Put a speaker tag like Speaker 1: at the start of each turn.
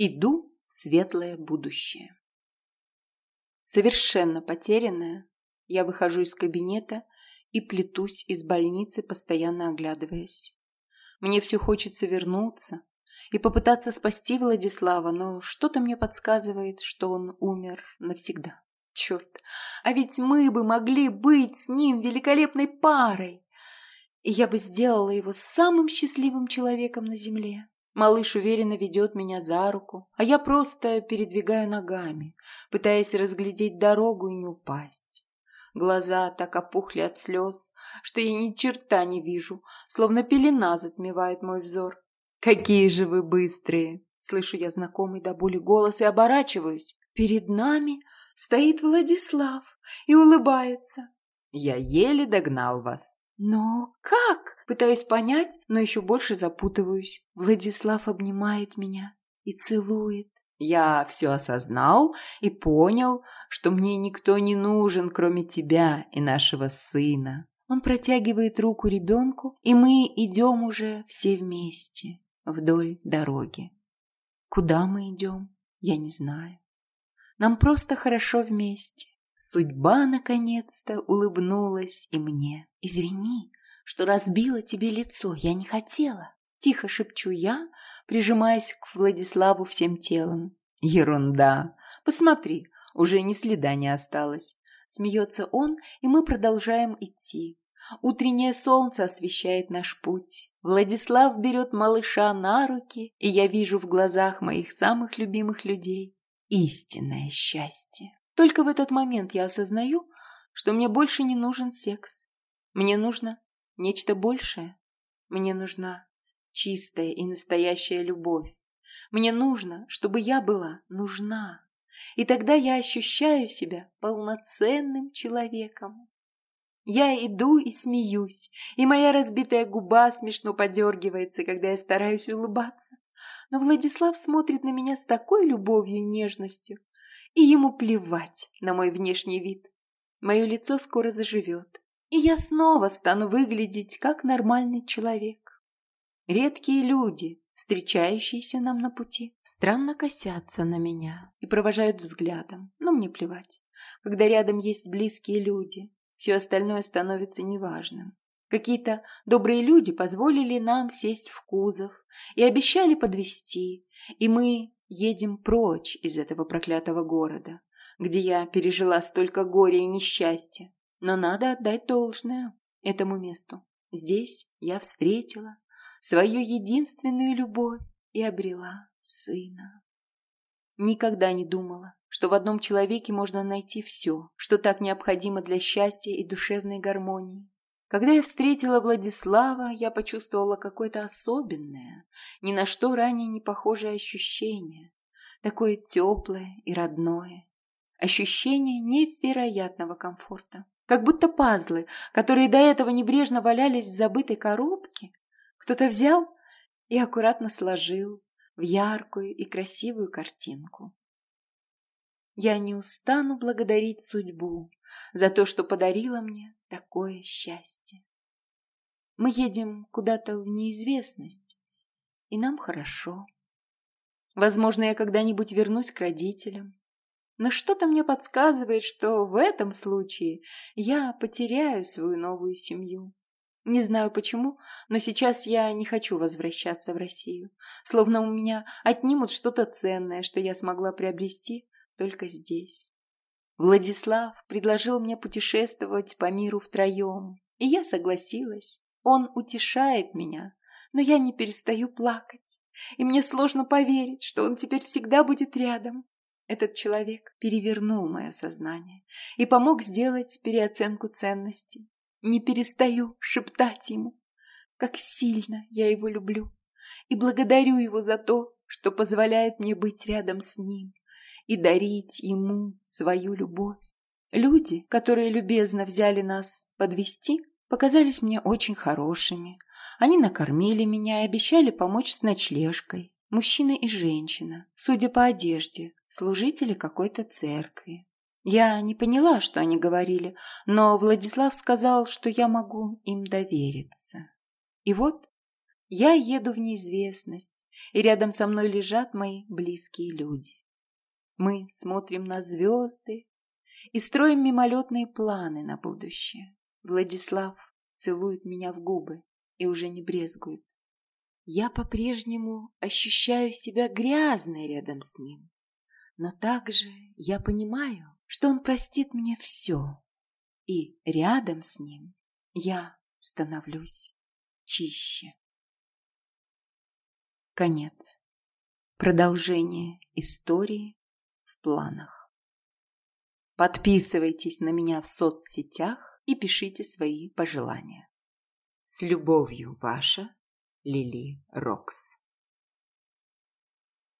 Speaker 1: Иду в светлое будущее. Совершенно потерянная, я выхожу из кабинета и плетусь из больницы, постоянно оглядываясь. Мне все хочется вернуться и попытаться спасти Владислава, но что-то мне подсказывает, что он умер навсегда. Черт, а ведь мы бы могли быть с ним великолепной парой. И я бы сделала его самым счастливым человеком на земле. Малыш уверенно ведет меня за руку, а я просто передвигаю ногами, пытаясь разглядеть дорогу и не упасть. Глаза так опухли от слез, что я ни черта не вижу, словно пелена затмевает мой взор. «Какие же вы быстрые!» Слышу я знакомый до боли голос и оборачиваюсь. Перед нами стоит Владислав и улыбается. «Я еле догнал вас». «Но как?» Пытаюсь понять, но еще больше запутываюсь. Владислав обнимает меня и целует. Я все осознал и понял, что мне никто не нужен, кроме тебя и нашего сына. Он протягивает руку ребенку, и мы идем уже все вместе вдоль дороги. Куда мы идем, я не знаю. Нам просто хорошо вместе. Судьба наконец-то улыбнулась и мне. Извини, что разбила тебе лицо, я не хотела. Тихо шепчу я, прижимаясь к Владиславу всем телом. Ерунда. Посмотри, уже ни следа не осталось. Смеется он, и мы продолжаем идти. Утреннее солнце освещает наш путь. Владислав берет малыша на руки, и я вижу в глазах моих самых любимых людей истинное счастье. Только в этот момент я осознаю, что мне больше не нужен секс. Мне нужно нечто большее. Мне нужна чистая и настоящая любовь. Мне нужно, чтобы я была нужна. И тогда я ощущаю себя полноценным человеком. Я иду и смеюсь, и моя разбитая губа смешно подергивается, когда я стараюсь улыбаться. Но Владислав смотрит на меня с такой любовью и нежностью, и ему плевать на мой внешний вид. Мое лицо скоро заживет, и я снова стану выглядеть как нормальный человек. Редкие люди, встречающиеся нам на пути, странно косятся на меня и провожают взглядом, но мне плевать. Когда рядом есть близкие люди, все остальное становится неважным. Какие-то добрые люди позволили нам сесть в кузов и обещали подвести, и мы едем прочь из этого проклятого города, где я пережила столько горя и несчастья. Но надо отдать должное этому месту. Здесь я встретила свою единственную любовь и обрела сына. Никогда не думала, что в одном человеке можно найти все, что так необходимо для счастья и душевной гармонии. Когда я встретила Владислава, я почувствовала какое-то особенное, ни на что ранее не похожее ощущение, такое теплое и родное, ощущение невероятного комфорта. Как будто пазлы, которые до этого небрежно валялись в забытой коробке, кто-то взял и аккуратно сложил в яркую и красивую картинку. Я не устану благодарить судьбу за то, что подарила мне такое счастье. Мы едем куда-то в неизвестность, и нам хорошо. Возможно, я когда-нибудь вернусь к родителям, но что-то мне подсказывает, что в этом случае я потеряю свою новую семью. Не знаю почему, но сейчас я не хочу возвращаться в Россию. Словно у меня отнимут что-то ценное, что я смогла приобрести только здесь. Владислав предложил мне путешествовать по миру втроем, и я согласилась. Он утешает меня, но я не перестаю плакать, и мне сложно поверить, что он теперь всегда будет рядом. Этот человек перевернул мое сознание и помог сделать переоценку ценностей. Не перестаю шептать ему, как сильно я его люблю, и благодарю его за то, что позволяет мне быть рядом с ним и дарить ему свою любовь. Люди, которые любезно взяли нас подвести, показались мне очень хорошими. Они накормили меня и обещали помочь с ночлежкой. Мужчина и женщина, судя по одежде, служители какой-то церкви. Я не поняла, что они говорили, но Владислав сказал, что я могу им довериться. И вот Я еду в неизвестность, и рядом со мной лежат мои близкие люди. Мы смотрим на звезды и строим мимолетные планы на будущее. Владислав целует меня в губы и уже не брезгует. Я по-прежнему ощущаю себя грязной рядом с ним. Но также я понимаю, что он простит мне все. И рядом с ним я становлюсь чище. Конец. Продолжение истории в планах. Подписывайтесь на меня в соцсетях и пишите свои пожелания. С любовью, ваша Лили Рокс.